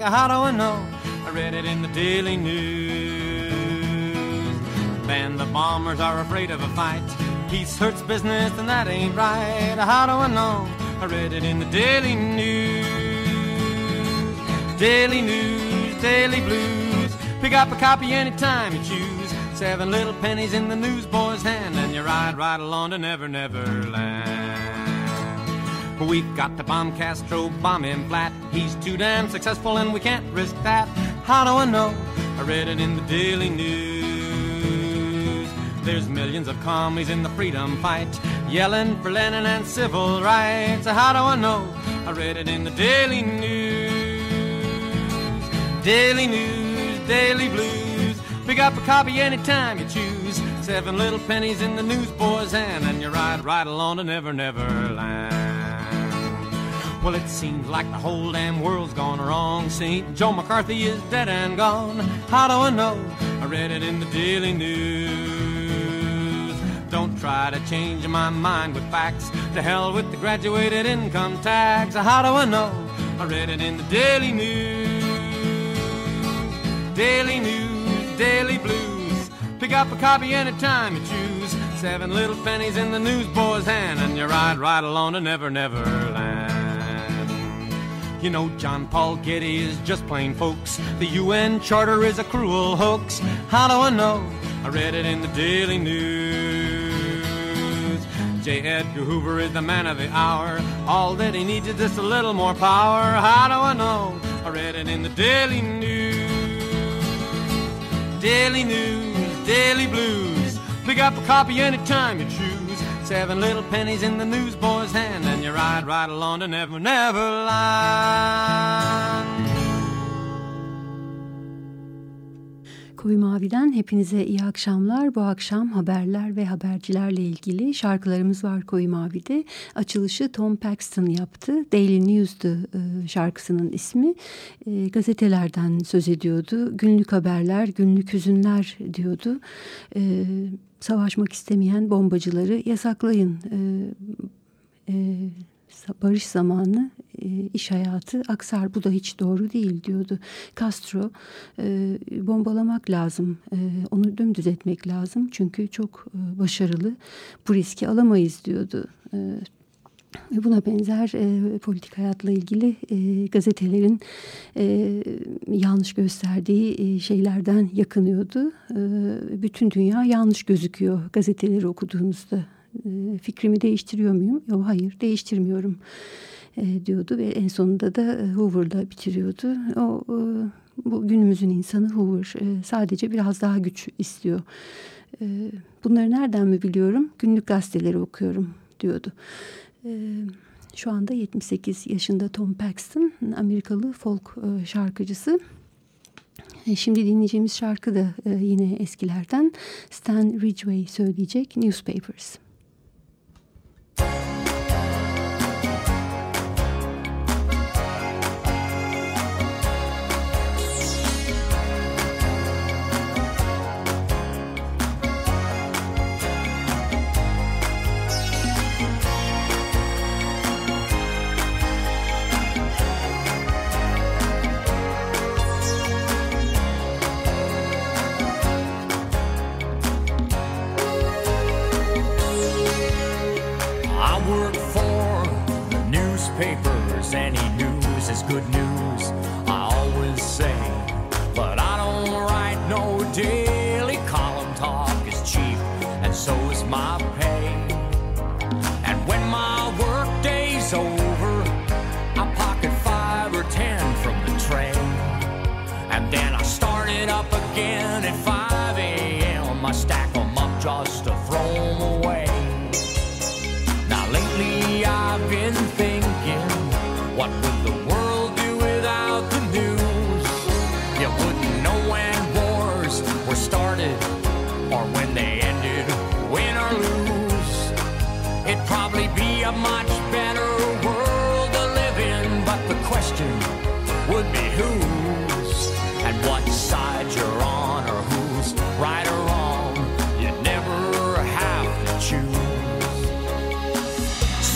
Shag. How do I know? I read it in the Daily News. Band the bombers are afraid of a fight. Peace hurts business, and that ain't right. How do I know? I read it in the Daily News. Daily News, Daily Blues. Pick up a copy anytime you choose. Seven little pennies in the newsboy's hand, and you ride right along to Never Never Land. We've got to bomb Castro, bomb him flat. He's too damn successful and we can't risk that. How do I know? I read it in the Daily News. There's millions of commies in the freedom fight, yelling for Lenin and civil rights. How do I know? I read it in the Daily News. Daily News, Daily Blues. Pick up a copy anytime you choose. Seven little pennies in the newsboy's hand, and you ride right along to Never Never Land. Well, it seems like the whole damn world's gone wrong. St. Joe McCarthy is dead and gone. How do I know? I read it in the Daily News. Don't try to change my mind with facts. To hell with the graduated income tax. How do I know? I read it in the Daily News. Daily News, Daily Blues. Pick up a copy anytime you choose. Seven little pennies in the newsboy's hand, and you ride right along to Never Never Land. You know, John Paul Getty is just plain folks. The UN Charter is a cruel hoax. How do I know? I read it in the Daily News. J. Edgar Hoover is the man of the hour. All that he needs is just a little more power. How do I know? I read it in the Daily News. Daily News, Daily Blues. Pick up a copy anytime you choose. Seven little pennies in the newsboy's hand, and you ride right along to Never Never Land. Koyu Mavi'den hepinize iyi akşamlar. Bu akşam haberler ve habercilerle ilgili şarkılarımız var Koyu Mavi'de. Açılışı Tom Paxton yaptı. Daily News'du e, şarkısının ismi. E, gazetelerden söz ediyordu. Günlük haberler, günlük hüzünler diyordu. E, savaşmak istemeyen bombacıları yasaklayın. barış zamanı e, iş hayatı aksar bu da hiç doğru değil diyordu. Castro e, bombalamak lazım e, onu dümdüz etmek lazım çünkü çok e, başarılı bu riski alamayız diyordu. E, ve buna benzer e, politik hayatla ilgili e, gazetelerin e, yanlış gösterdiği e, şeylerden yakınıyordu. E, bütün dünya yanlış gözüküyor gazeteleri okuduğunuzda. E, fikrimi değiştiriyor muyum? Yok hayır değiştirmiyorum e, diyordu ve en sonunda da e, Hoover'la bitiriyordu. O e, bu günümüzün insanı Hoover e, sadece biraz daha güç istiyor. E, bunları nereden mi biliyorum? Günlük gazeteleri okuyorum diyordu. Şu anda 78 yaşında Tom Paxton, Amerikalı folk şarkıcısı. Şimdi dinleyeceğimiz şarkı da yine eskilerden Stan Ridgway söyleyecek Newspapers.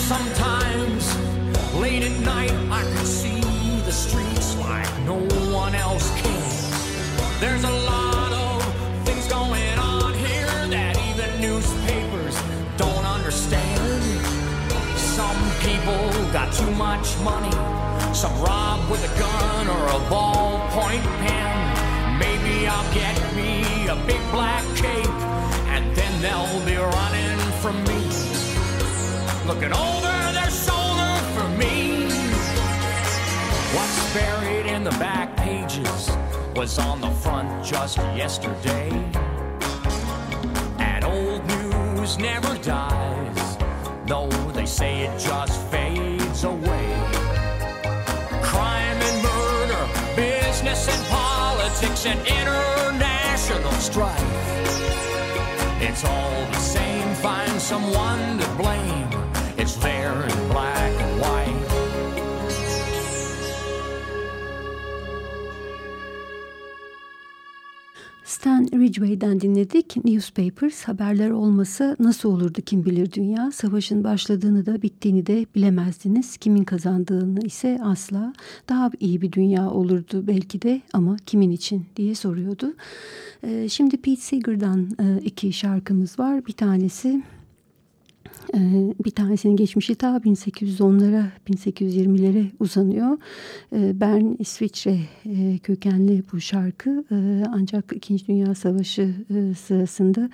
Sometimes late at night I can see the streets like no one else can. There's a lot of things going on here that even newspapers don't understand. Some people got too much money. Some rob with a gun or a ballpoint pen. Maybe I'll get me a big black cape, and then they'll be running from me. Looking over their shoulder for me. What's buried in the back pages was on the front just yesterday. And old news never dies, though they say it just fades away. Crime and murder, business and politics and international strife. It's all the same, find someone to blame. There in black and white. Stan Ridgway'den dinledik. Newspapers haberler olmasa nasıl olurdu kim bilir dünya. Savaşın başladığını da bittiğini de bilemezdiniz. Kimin kazandığını ise asla. Daha iyi bir dünya olurdu belki de ama kimin için diye soruyordu. Ee, şimdi Pete Seeger'dan e, iki şarkımız var. Bir tanesi bir tanesinin geçmişi ta 1810'lara 1820'lere uzanıyor. Ee, Bern İsviçre e, kökenli bu şarkı ee, ancak İkinci Dünya Savaşı e, sırasında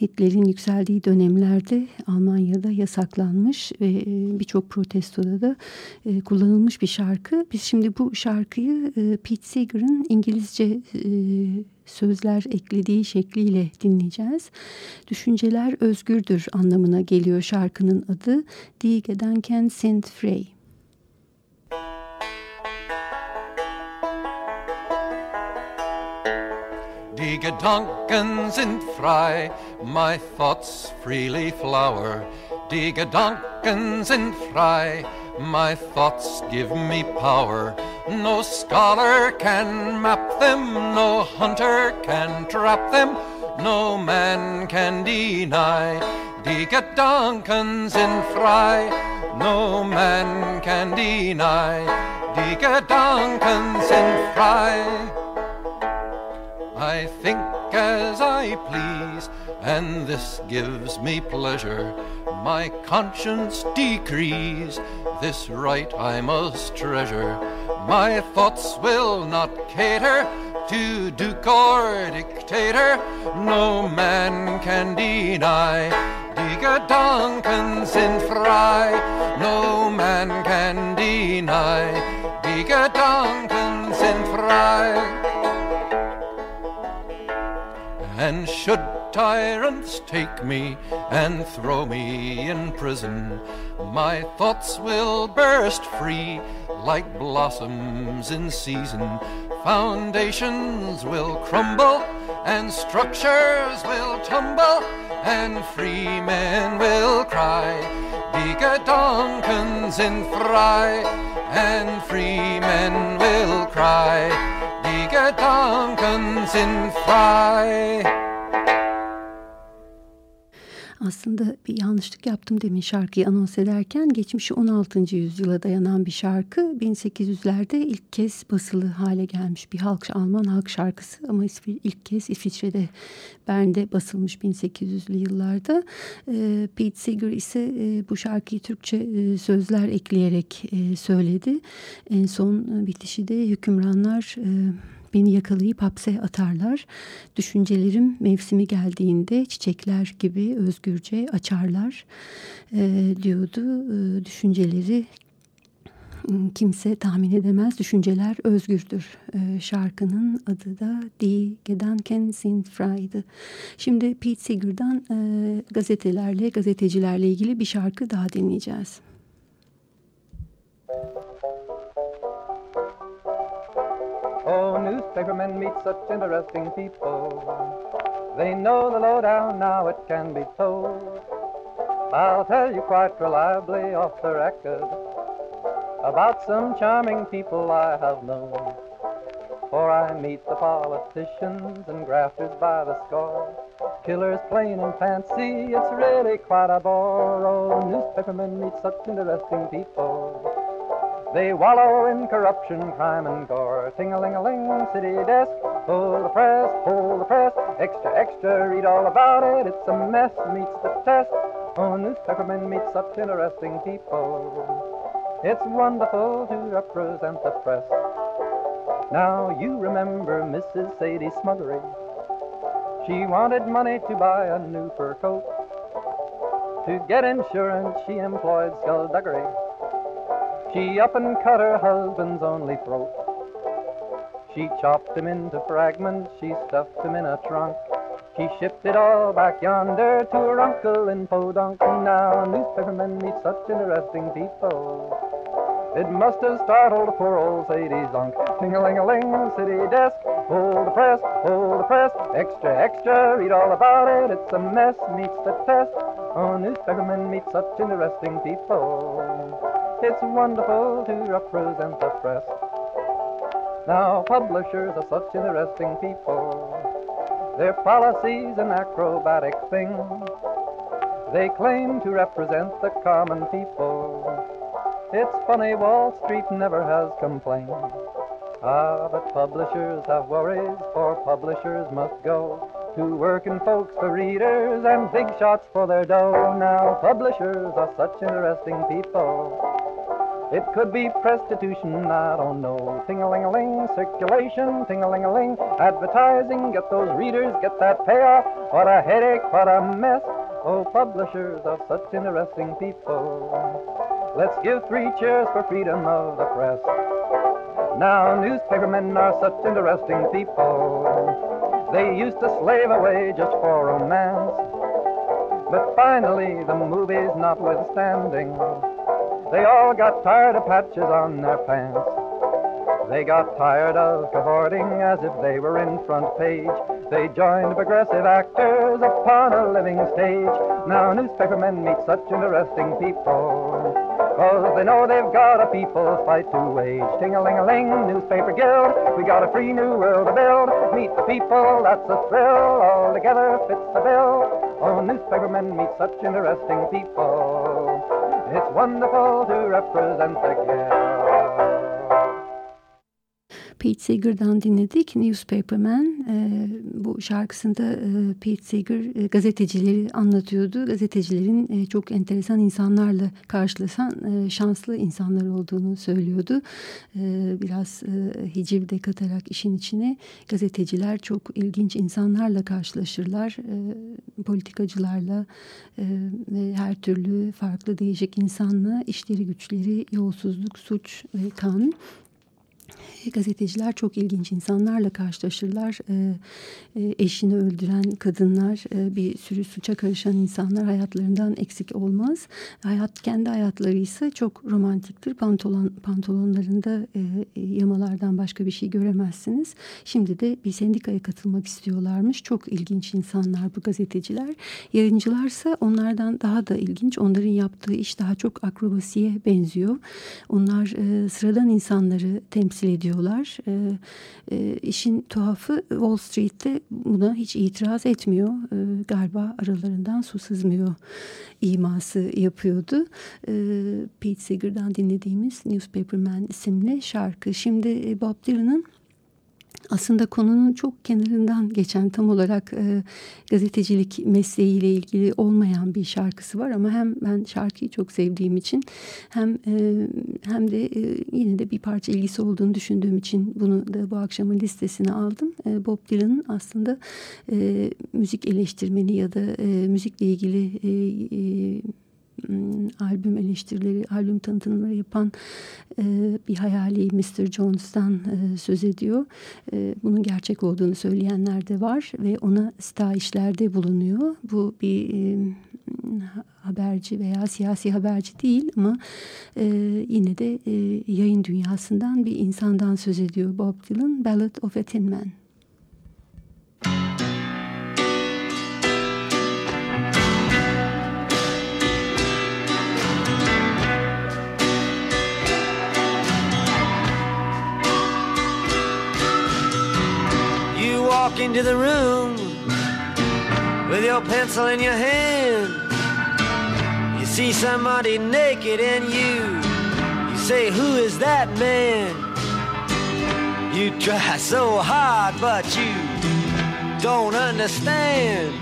Hitler'in yükseldiği dönemlerde Almanya'da yasaklanmış ve e, birçok protestoda da kullanılmış bir şarkı. Biz şimdi bu şarkıyı Pete Seeger'ın İngilizce sözler eklediği şekliyle dinleyeceğiz. Düşünceler özgürdür anlamına geliyor şarkının adı. Die Gedanken sind frei. Die Gedanken sind frei, my thoughts freely flower. Die Gedanken sind frei, my thoughts give me power. No scholar can map them, no hunter can trap them, no man can deny. Die Gedanken sind frei, no man can deny. Die Gedanken sind frei. I think as I please, and this gives me pleasure. My conscience decrees, this right I must treasure. My thoughts will not cater to duke or dictator, no man can deny. Die Gedanken sind frei, no man can deny. Die Gedanken sind frei. And should tyrants take me and throw me in prison, my thoughts will burst free like blossoms in season. Foundations will crumble and structures will tumble and free men will cry. Die Gedanken in frei and free men will cry. Die Gedanken in frei. Aslında bir yanlışlık yaptım demin şarkıyı anons ederken. Geçmişi 16. yüzyıla dayanan bir şarkı. 1800'lerde ilk kez basılı hale gelmiş bir halk Alman halk şarkısı. Ama ilk kez İsviçre'de Bern'de basılmış 1800'lü yıllarda. E, Pete Seeger ise e, bu şarkıyı Türkçe e, sözler ekleyerek e, söyledi. En son bitişi de hükümranlar... Beni yakalayıp hapse atarlar. Düşüncelerim mevsimi geldiğinde çiçekler gibi özgürce açarlar e, diyordu. E, düşünceleri ıı, kimse tahmin edemez. Düşünceler özgürdür. E, şarkının adı da Die Gedanken sind frei'di. Şimdi Pete Seeger'dan e, gazetelerle, gazetecilerle ilgili bir şarkı daha dinleyeceğiz. Oh, newspapermen meet such interesting people. They know the lowdown, now it can be told. I'll tell you quite reliably off the record. about some charming people I have known. For I meet the politicians and grafters by the score. Killers plain and fancy, it's really quite a bore. Oh, newspapermen meet such interesting people. They wallow in corruption, crime, and gore. Ting-a-ling-a-ling, city desk. Hold the press, hold the press. Extra, extra, read all about it. It's a mess, meets the test. Oh, newspapermen meet such interesting people. It's wonderful to represent the press. Now you remember Mrs. Sadie Smuggery. She wanted money to buy a new fur coat. To get insurance, she employed skullduggery. She up and cut her husband's only throat. She chopped him into fragments, she stuffed him in a trunk. She shipped it all back yonder to her uncle in Podunk. Now newspapermen meet such interesting people. It must have startled poor old Sadie's unk. Ting-a-ling-a-ling, city desk. Hold the press, hold the press. Extra, extra, read all about it. It's a mess, meets the test. Oh, newspapermen meet such interesting people. It's wonderful to represent the press. Now, publishers are such interesting people. Their policy's an acrobatic thing. They claim to represent the common people. It's funny Wall Street never has complained. Ah, but publishers have worries, for publishers must go to working folks for readers and big shots for their dough. Now, publishers are such interesting people. It could be prostitution, I don't know. Ting-a-ling-a-ling, circulation, ting-a-ling-a-ling, advertising, get those readers, get that payoff. What a headache, what a mess. Oh, publishers are such interesting people. Let's give three cheers for freedom of the press. Now, newspapermen are such interesting people. They used to slave away just for romance. But finally, the movies notwithstanding, they all got tired of patches on their pants. They got tired of cavorting as if they were in front page. They joined progressive actors upon a living stage. Now newspapermen meet such interesting people. Cause they know they've got a people's fight to wage. Ting-a-ling-a-ling, newspaper guild. We got a free new world to build. Meet the people, that's a thrill. All together fits the bill. Oh, newspapermen meet such interesting people. It's wonderful to represent the. Pete Seeger'dan dinledik. Newspaperman e, bu şarkısında e, Pete Seeger e, gazetecileri anlatıyordu. Gazetecilerin e, çok enteresan insanlarla karşılaşan e, şanslı insanlar olduğunu söylüyordu. E, biraz e, hiciv de katarak işin içine gazeteciler çok ilginç insanlarla karşılaşırlar. E, politikacılarla e, her türlü farklı değişik insanla işleri güçleri, yolsuzluk, suç ve kan gazeteciler çok ilginç insanlarla karşılaşırlar. E, e, eşini öldüren kadınlar, e, bir sürü suça karışan insanlar hayatlarından eksik olmaz. Hayat kendi hayatları ise çok romantiktir. Pantolon pantolonlarında e, yamalardan başka bir şey göremezsiniz. Şimdi de bir sendikaya katılmak istiyorlarmış. Çok ilginç insanlar bu gazeteciler. Yayıncılarsa onlardan daha da ilginç. Onların yaptığı iş daha çok akrobasiye benziyor. Onlar sıradan insanları temsil ediyor ediyorlar. E, e, işin tuhafı Wall Street'te buna hiç itiraz etmiyor. E, galiba aralarından su sızmıyor iması yapıyordu. E, Pete Seeger'dan dinlediğimiz Newspaperman isimli şarkı. Şimdi e, Bob Dylan'ın aslında konunun çok kenarından geçen tam olarak e, gazetecilik mesleğiyle ilgili olmayan bir şarkısı var ama hem ben şarkıyı çok sevdiğim için hem e, hem de e, yine de bir parça ilgisi olduğunu düşündüğüm için bunu da bu akşamın listesine aldım. E, Bob Dylan'ın aslında e, müzik eleştirmeni ya da e, müzikle ilgili e, e, albüm eleştirileri, albüm tanıtımları yapan e, bir hayali Mr. Jones'tan e, söz ediyor. E, bunun gerçek olduğunu söyleyenler de var ve ona sitayişlerde bulunuyor. Bu bir e, haberci veya siyasi haberci değil ama e, yine de e, yayın dünyasından bir insandan söz ediyor Bob Dylan. Ballad of a Tin Man. Walk into the room with your pencil in your hand. You see somebody naked and you, you say, Who is that man? You try so hard, but you don't understand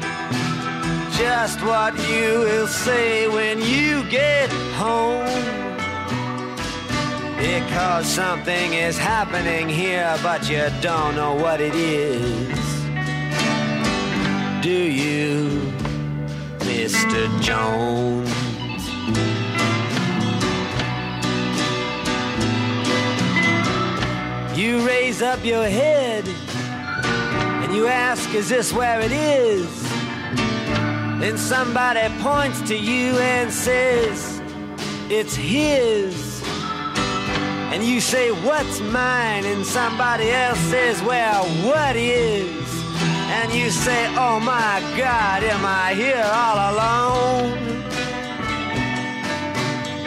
just what you will say when you get home. Because something is happening here, but you don't know what it is. Do you, Mr. Jones? You raise up your head and you ask, Is this where it is? Then somebody points to you and says, It's his. And you say, What's mine? And somebody else says, Well, what is? And you say, Oh my God, am I here all alone?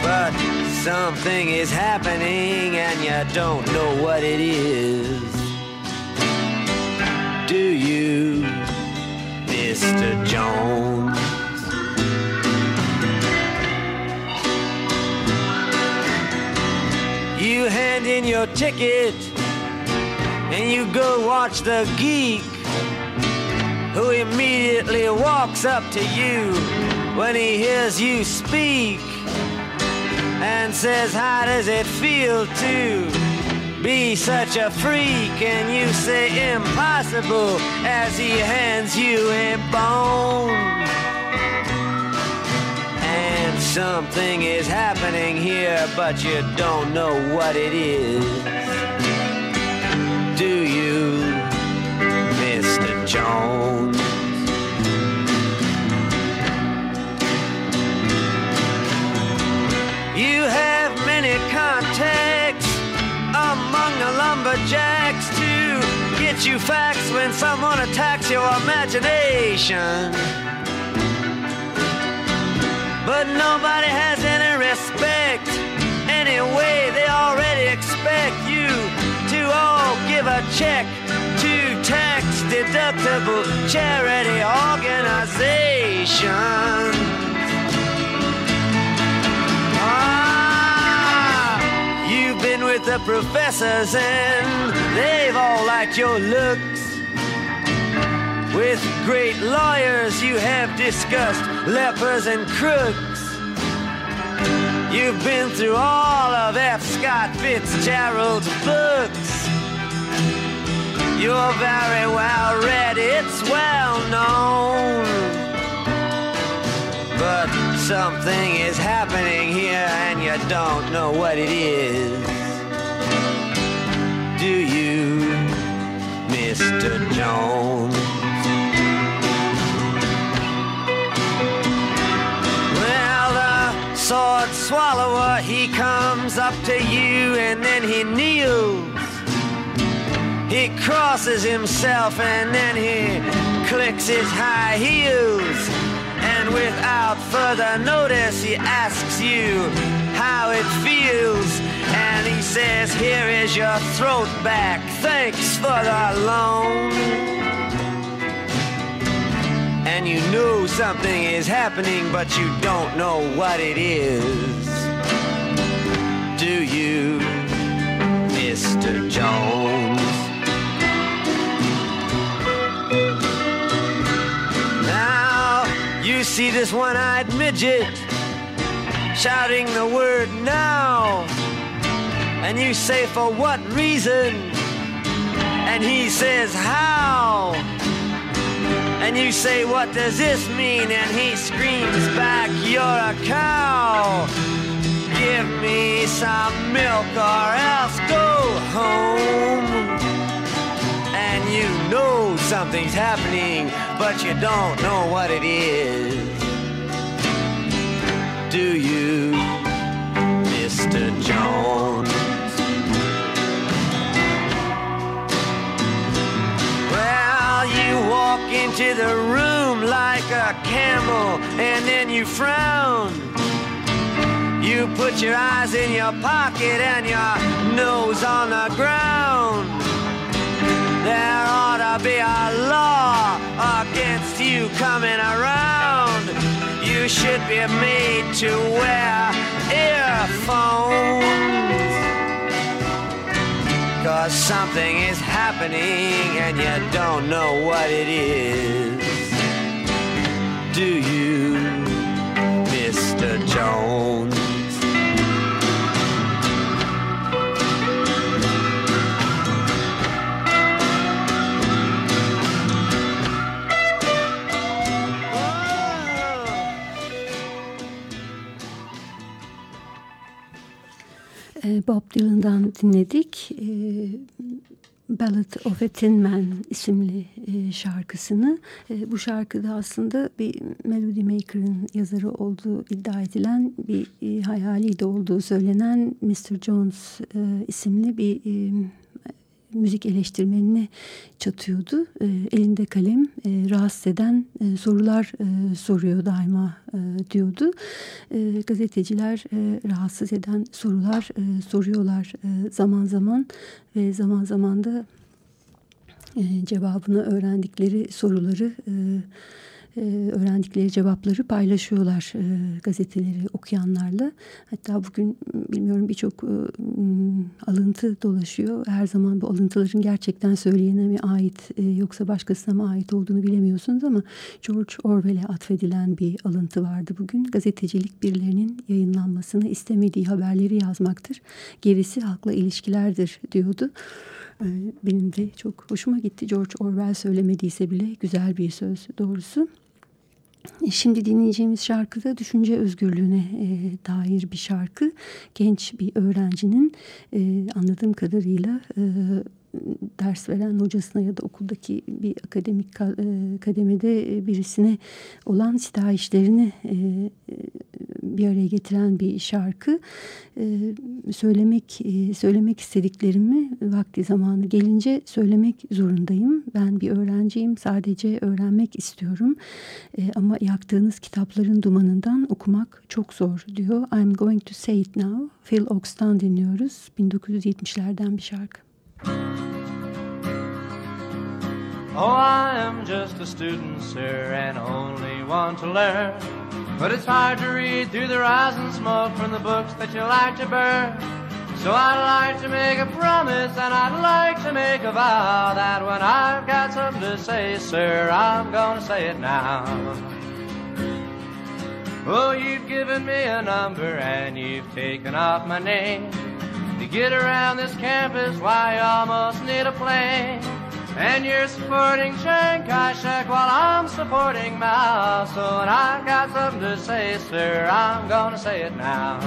But something is happening and you don't know what it is. Do you, Mr. Jones? You hand in your ticket and you go watch the geek who immediately walks up to you when he hears you speak and says, How does it feel to be such a freak? And you say, Impossible, as he hands you a bone. Something is happening here, but you don't know what it is. Do you, Mr. Jones? You have many contacts among the lumberjacks to get you facts when someone attacks your imagination. But nobody has any respect. Anyway, they already expect you to all give a check to tax deductible charity organizations. Ah, you've been with the professors and they've all liked your looks. With great lawyers, you have discussed lepers and crooks. You've been through all of F. Scott Fitzgerald's books. You're very well read, it's well known. But something is happening here and you don't know what it is. Do you, Mr. Jones? Sword swallower, he comes up to you and then he kneels. He crosses himself and then he clicks his high heels. And without further notice, he asks you how it feels. And he says, Here is your throat back. Thanks for the loan. And you know something is happening, but you don't know what it is. Do you, Mr. Jones? Now you see this one-eyed midget shouting the word now. And you say, for what reason? And he says, how? And you say, what does this mean? And he screams back, you're a cow. Give me some milk or else go home. And you know something's happening, but you don't know what it is. Do you, Mr. Jones? Well, you walk into the room like a camel and then you frown. You put your eyes in your pocket and your nose on the ground. There ought to be a law against you coming around. You should be made to wear earphones. Cause something is happening and you don't know what it is. Do you, Bob Dylan'dan dinledik. Ee, Ballad of a Tin Man isimli e, şarkısını. E, bu şarkıda aslında bir Melody Maker'ın yazarı olduğu iddia edilen bir e, hayali de olduğu söylenen Mr. Jones isimli bir müzik eleştirmenine çatıyordu. E, elinde kalem e, rahatsız eden e, sorular e, soruyor daima e, diyordu. E, gazeteciler e, rahatsız eden sorular e, soruyorlar e, zaman zaman ve zaman zaman da e, cevabını öğrendikleri soruları e, e, öğrendikleri cevapları paylaşıyorlar e, gazeteleri okuyanlarla. Hatta bugün bilmiyorum birçok e, alıntı dolaşıyor. Her zaman bu alıntıların gerçekten söyleyene mi ait e, yoksa başkasına mı ait olduğunu bilemiyorsunuz ama George Orwell'e atfedilen bir alıntı vardı bugün. Gazetecilik birilerinin yayınlanmasını istemediği haberleri yazmaktır. Gerisi halkla ilişkilerdir diyordu. E, benim de çok hoşuma gitti. George Orwell söylemediyse bile güzel bir söz doğrusu. Şimdi dinleyeceğimiz şarkıda düşünce özgürlüğüne e, dair bir şarkı. Genç bir öğrencinin e, anladığım kadarıyla e, ders veren hocasına ya da okuldaki bir akademik e, kademede birisine olan sitayişlerini e, bir araya getiren bir şarkı. Söylemek söylemek istediklerimi vakti zamanı gelince söylemek zorundayım. Ben bir öğrenciyim. Sadece öğrenmek istiyorum. Ama yaktığınız kitapların dumanından okumak çok zor diyor. I'm going to say it now. Phil Ox'tan dinliyoruz. 1970'lerden bir şarkı. Oh, I am just a student, sir, and only want to learn. But it's hard to read through the rising smoke from the books that you like to burn. So I'd like to make a promise and I'd like to make a vow that when I've got something to say, sir, I'm gonna say it now. Oh, you've given me a number and you've taken off my name. To get around this campus, why, you almost need a plane. And you're supporting Chiang Kai-shek while I'm supporting Mao. So when I've got something to say, sir, I'm gonna say it now.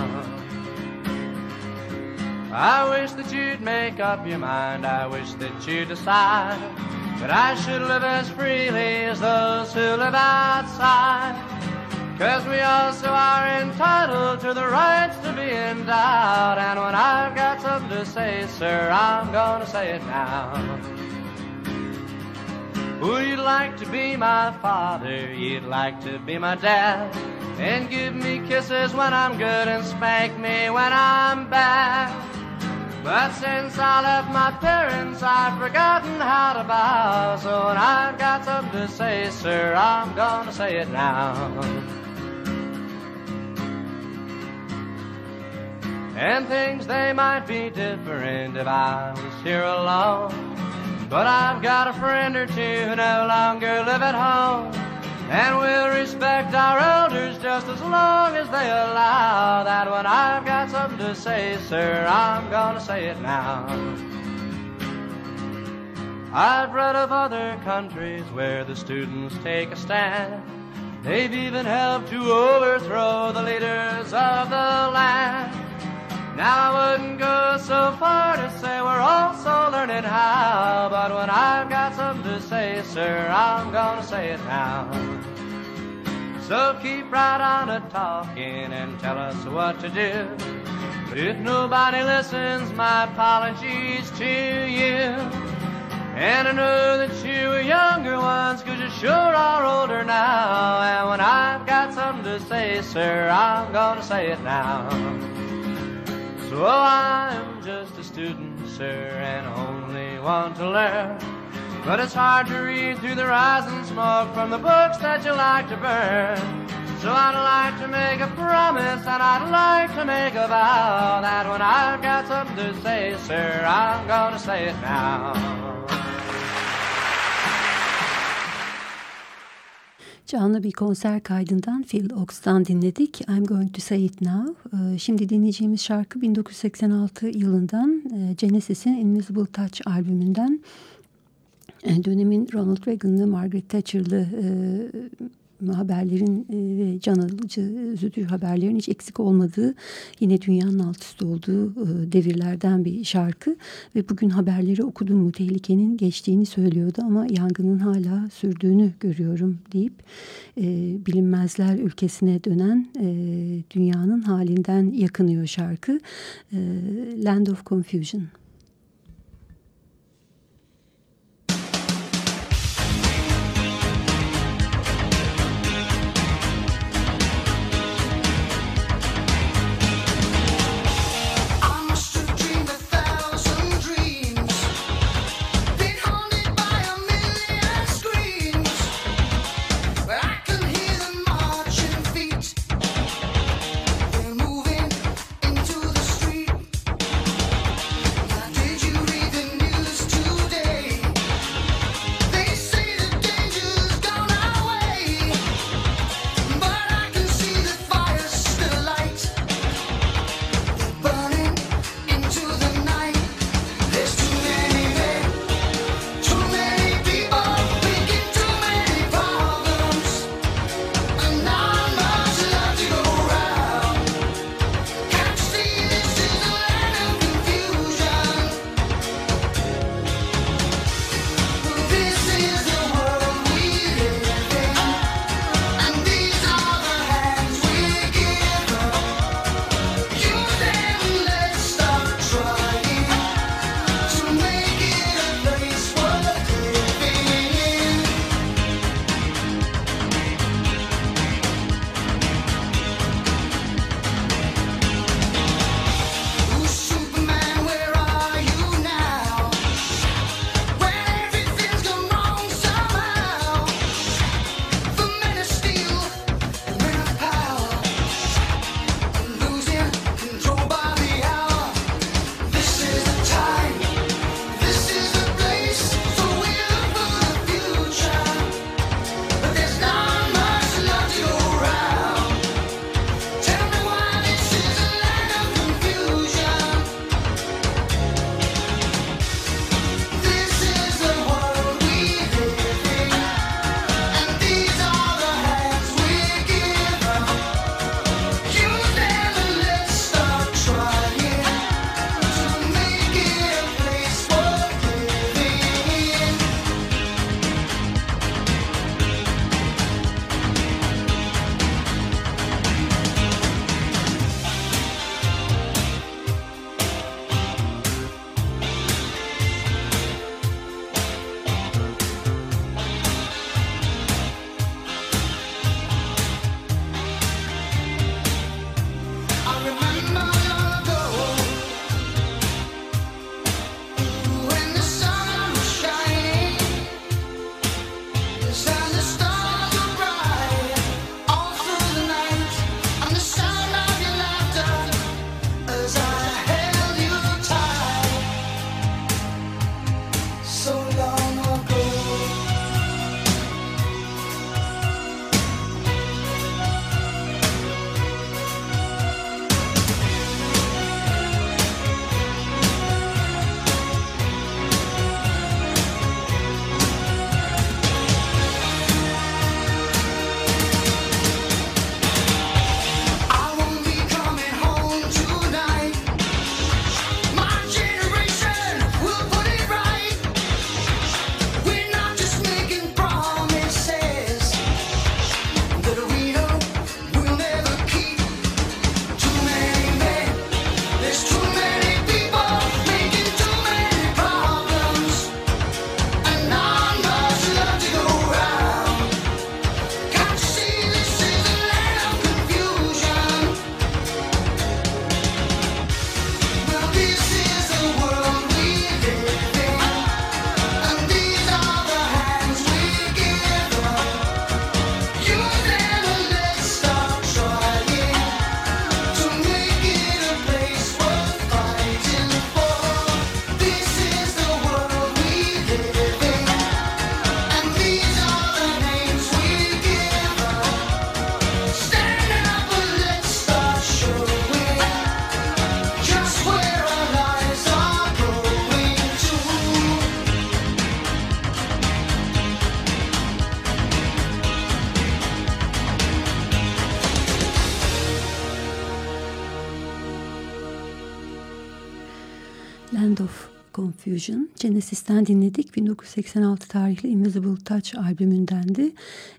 I wish that you'd make up your mind. I wish that you'd decide that I should live as freely as those who live outside. Cause we also are entitled to the rights to be endowed. And when I've got something to say, sir, I'm gonna say it now. Would you like to be my father? You'd like to be my dad. And give me kisses when I'm good and spank me when I'm bad. But since I left my parents, I've forgotten how to bow. So when I've got something to say, sir, I'm gonna say it now. And things they might be different if I was here alone. But I've got a friend or two who no longer live at home. And we'll respect our elders just as long as they allow that when I've got something to say, sir, I'm gonna say it now. I've read of other countries where the students take a stand. They've even helped to overthrow the leaders of the land. Now I wouldn't go so far to say we're also learning how, but when I've got something to say, sir, I'm gonna say it now. So keep right on a talking and tell us what to do. But if nobody listens, my apologies to you. And I know that you are younger ones, cause you sure are older now. And when I've got something to say, sir, I'm gonna say it now. So I'm just a student, sir, and only want to learn. But it's hard to read through the rising smoke from the books that you like to burn. So I'd like to make a promise and I'd like to make a vow that when I've got something to say, sir, I'm gonna say it now. Canlı bir konser kaydından Phil Ox'tan dinledik. I'm Going To Say It Now. Ee, şimdi dinleyeceğimiz şarkı 1986 yılından e, Genesis'in Invisible Touch albümünden. E, dönemin Ronald Reagan'lı, Margaret Thatcher'lı e, haberlerin ve can alıcı, üzücü haberlerin hiç eksik olmadığı yine dünyanın alt üst olduğu devirlerden bir şarkı ve bugün haberleri okudum mu tehlikenin geçtiğini söylüyordu ama yangının hala sürdüğünü görüyorum deyip bilinmezler ülkesine dönen dünyanın halinden yakınıyor şarkı Land of Confusion. Genesis'ten dinledik. 1986 tarihli Invisible Touch albümündendi.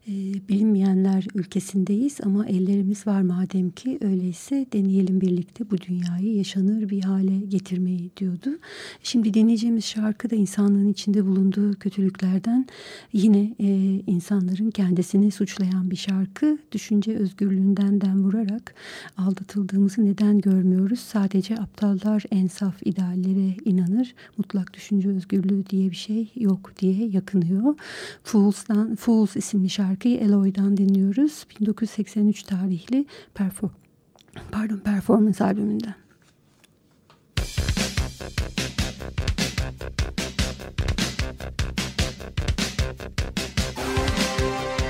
E, bilinmeyenler ülkesindeyiz ama ellerimiz var madem ki öyleyse deneyelim birlikte bu dünyayı yaşanır bir hale getirmeyi diyordu. Şimdi dinleyeceğimiz şarkı da insanlığın içinde bulunduğu kötülüklerden yine e, insanların kendisini suçlayan bir şarkı. Düşünce özgürlüğünden den vurarak aldatıldığımızı neden görmüyoruz? Sadece aptallar en saf ideallere inanır mutlak düşünce özgürlüğü diye bir şey yok diye yakınıyor. Fools'dan, Fools isimli şarkıyı Eloy'dan dinliyoruz. 1983 tarihli perform pardon, performans albümünden. We walk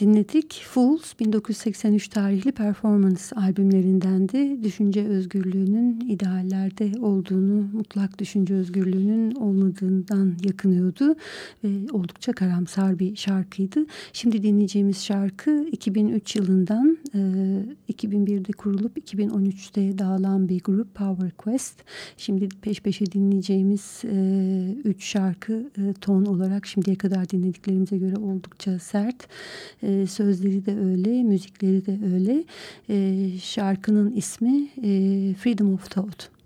dinledik. Fools 1983 tarihli Performance albümlerindendi. Düşünce özgürlüğünün ideallerde olduğunu, mutlak düşünce özgürlüğünün olmadığından yakınıyordu. Ve oldukça karamsar bir şarkıydı. Şimdi dinleyeceğimiz şarkı 2003 yılından e, 2001'de kurulup 2013'te dağılan bir grup Power Quest. Şimdi peş peşe dinleyeceğimiz 3 e, şarkı e, ton olarak şimdiye kadar dinlediklerimize göre oldukça sert. E, sözleri de öyle, müzikleri de öyle. E, şarkının ismi e, Freedom of Thought.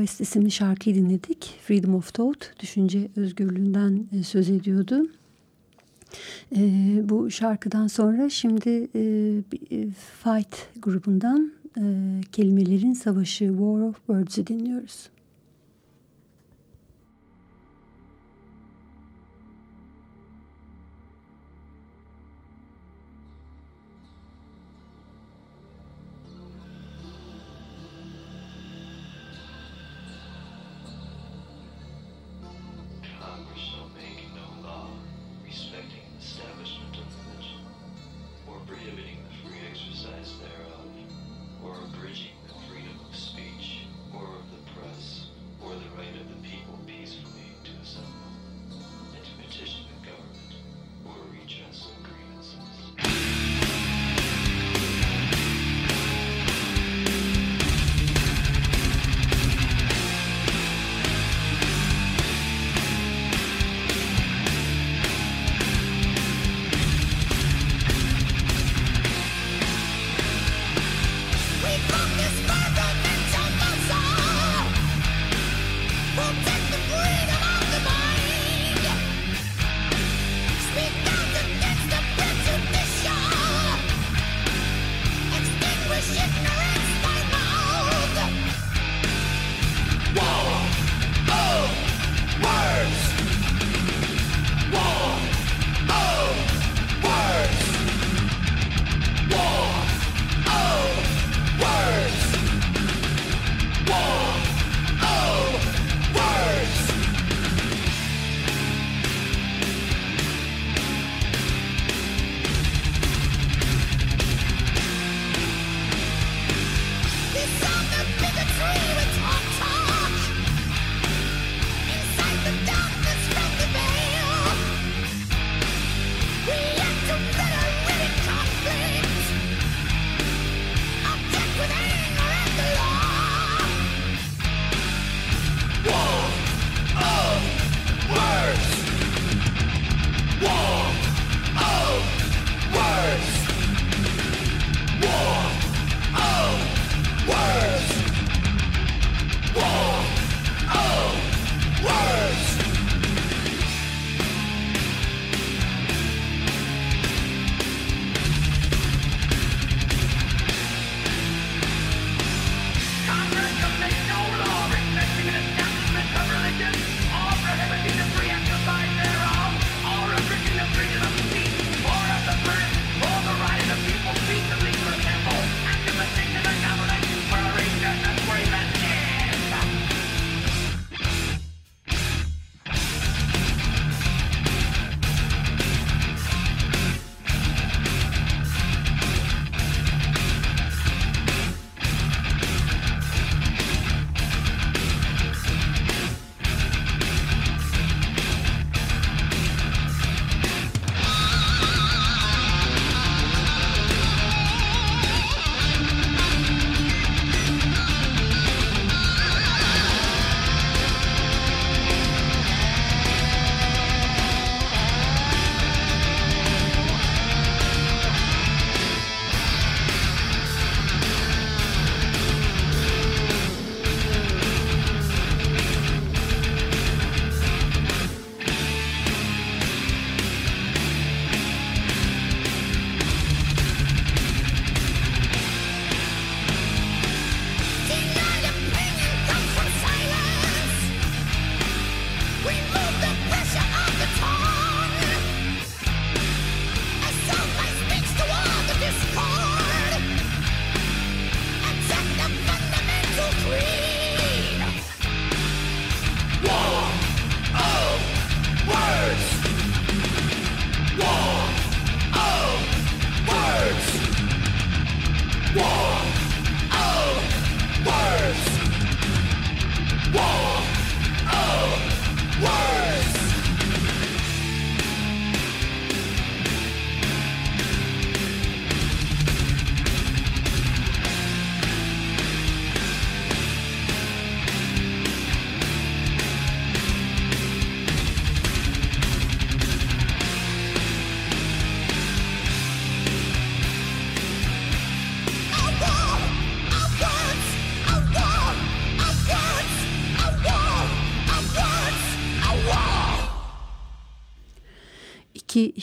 Quest isimli şarkıyı dinledik. Freedom of Thought, düşünce özgürlüğünden e, söz ediyordu. E, bu şarkıdan sonra şimdi e, Fight grubundan Kelimelerin Savaşı War of Words'ı dinliyoruz.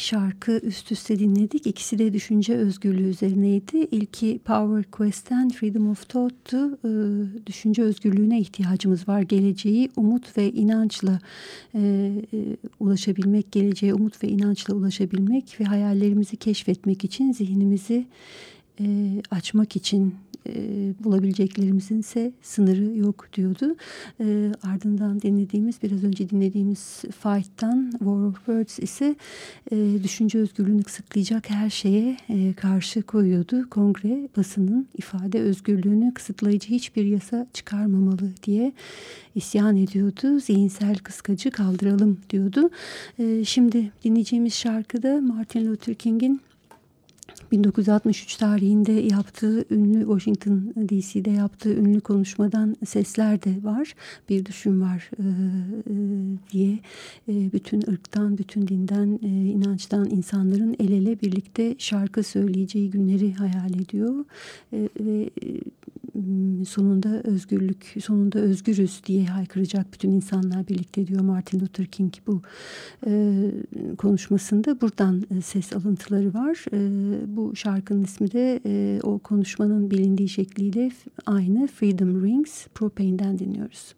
Şarkı üst üste dinledik. İkisi de düşünce özgürlüğü üzerineydi. İlki Power Quest'ten Freedom of Thought'tu. Ee, düşünce özgürlüğüne ihtiyacımız var. Geleceği umut ve inançla e, e, ulaşabilmek, geleceğe umut ve inançla ulaşabilmek ve hayallerimizi keşfetmek için zihnimizi e, açmak için e, bulabileceklerimizin ise sınırı yok diyordu. E, ardından dinlediğimiz biraz önce dinlediğimiz Fight'tan War of Words ise e, düşünce özgürlüğünü kısıtlayacak her şeye e, karşı koyuyordu. Kongre basının ifade özgürlüğünü kısıtlayıcı hiçbir yasa çıkarmamalı diye isyan ediyordu. Zihinsel kıskacı kaldıralım diyordu. E, şimdi dinleyeceğimiz şarkıda Martin Luther King'in 1963 tarihinde yaptığı ünlü Washington DC'de yaptığı ünlü konuşmadan sesler de var. Bir düşün var e, e, diye e, bütün ırktan, bütün dinden, e, inançtan insanların el ele birlikte şarkı söyleyeceği günleri hayal ediyor. E, ve e, sonunda özgürlük, sonunda özgürüz diye haykıracak bütün insanlar birlikte diyor Martin Luther King bu e, konuşmasında. Buradan e, ses alıntıları var. E, bu şarkının ismi de e, o konuşmanın bilindiği şekliyle aynı Freedom Rings Propane'den dinliyoruz.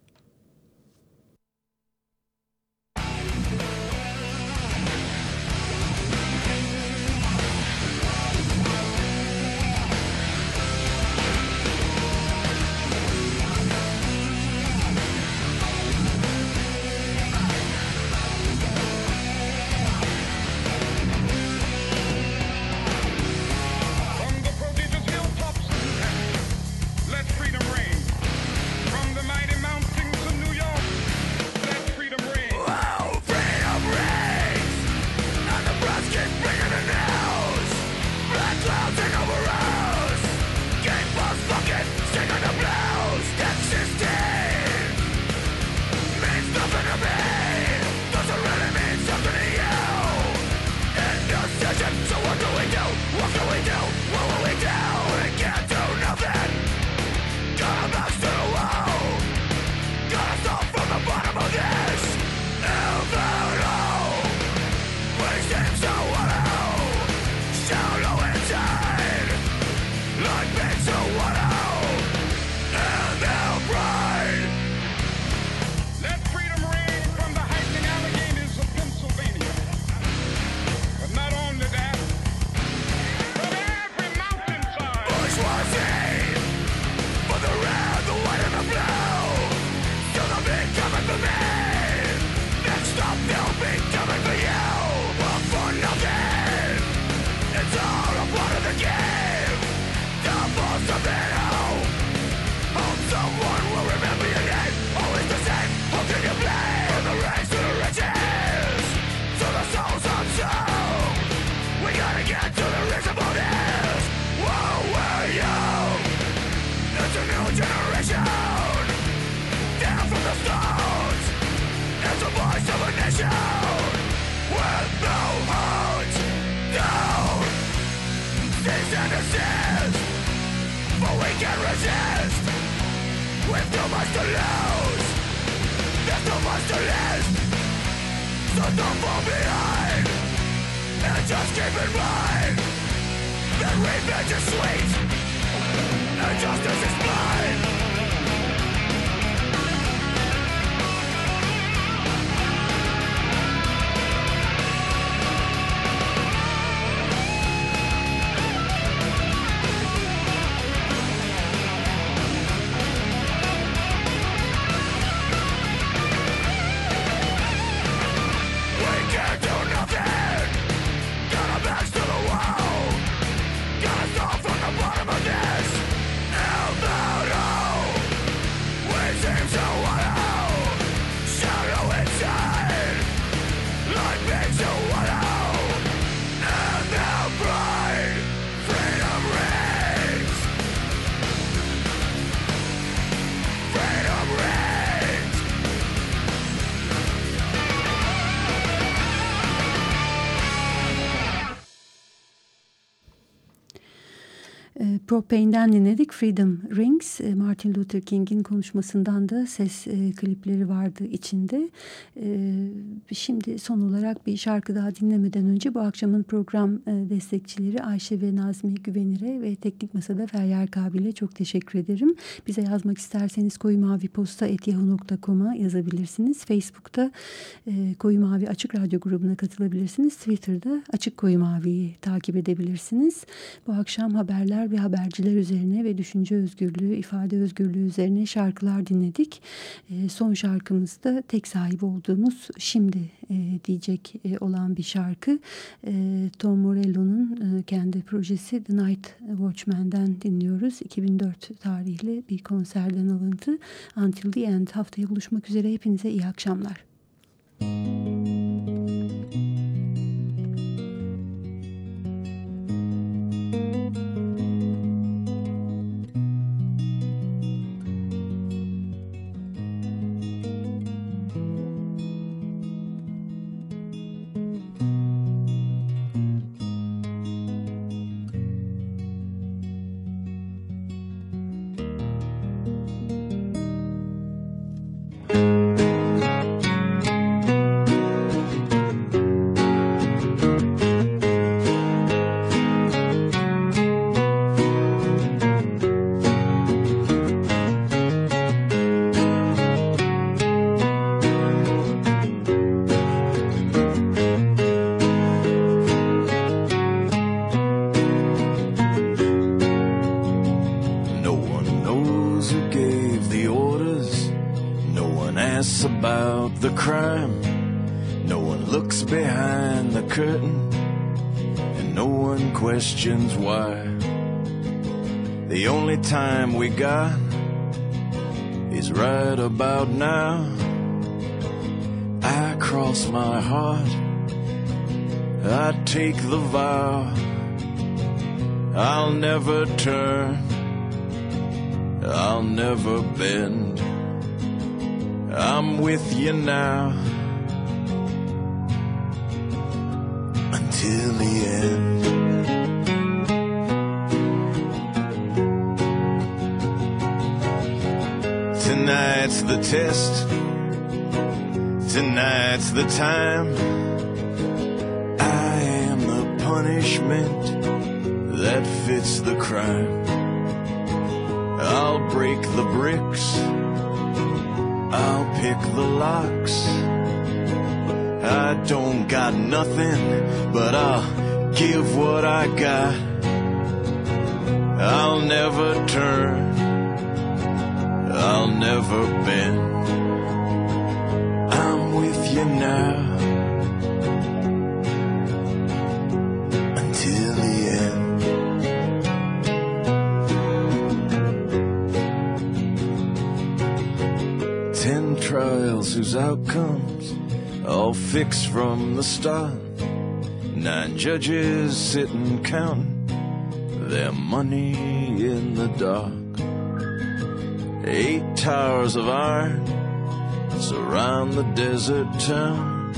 Propane'den dinledik Freedom Rings. Martin Luther King'in konuşmasından da ses e, klipleri vardı içinde. E, şimdi son olarak bir şarkı daha dinlemeden önce bu akşamın program e, destekçileri Ayşe ve Nazmi Güvenir'e ve Teknik Masa'da Feryal Kabil'e çok teşekkür ederim. Bize yazmak isterseniz koyumaviposta.yahoo.com'a yazabilirsiniz. Facebook'ta e, Koyu Mavi Açık Radyo grubuna katılabilirsiniz. Twitter'da Açık Koyu Mavi'yi takip edebilirsiniz. Bu akşam haberler ve haberciler üzerine ve düşünce özgürlüğü, ifade özgürlüğü üzerine şarkılar dinledik. E, son şarkımızda tek sahip olduğumuz şimdi e, diyecek e, olan bir şarkı. E, Tom Morello'nun e, kendi projesi The Night Watchman'den dinliyoruz. 2004 tarihli bir konserden alıntı. Until the End haftaya buluşmak üzere hepinize iyi akşamlar. Müzik questions why. The only time we got is right about now. I cross my heart, I take the vow. I'll never turn, I'll never bend. I'm with you now until the end. The test. Tonight's the time. I am the punishment that fits the crime. I'll break the bricks. I'll pick the locks. I don't got nothing, but I'll give what I got. I'll never turn I'll never bend. I'm with you now until the end. Ten trials whose outcomes all fixed from the start. Nine judges sitting counting their money in the dark. Eight towers of iron surround the desert town.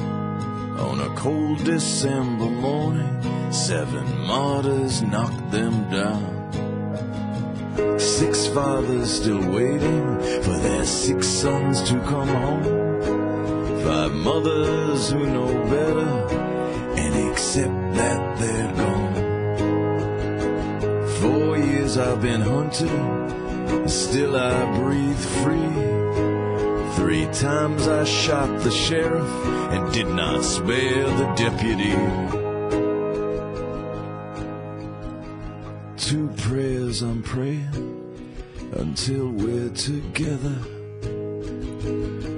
On a cold December morning, seven martyrs knocked them down. Six fathers still waiting for their six sons to come home. Five mothers who know better and accept that they're gone. Four years I've been hunting Still I breathe free. Three times I shot the sheriff and did not spare the deputy. Two prayers I'm praying until we're together.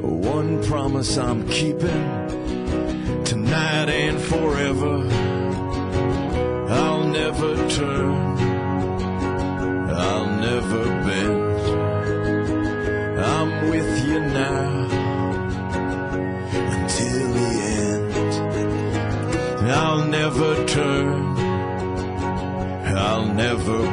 One promise I'm keeping tonight and forever. I'll never turn. I'll never never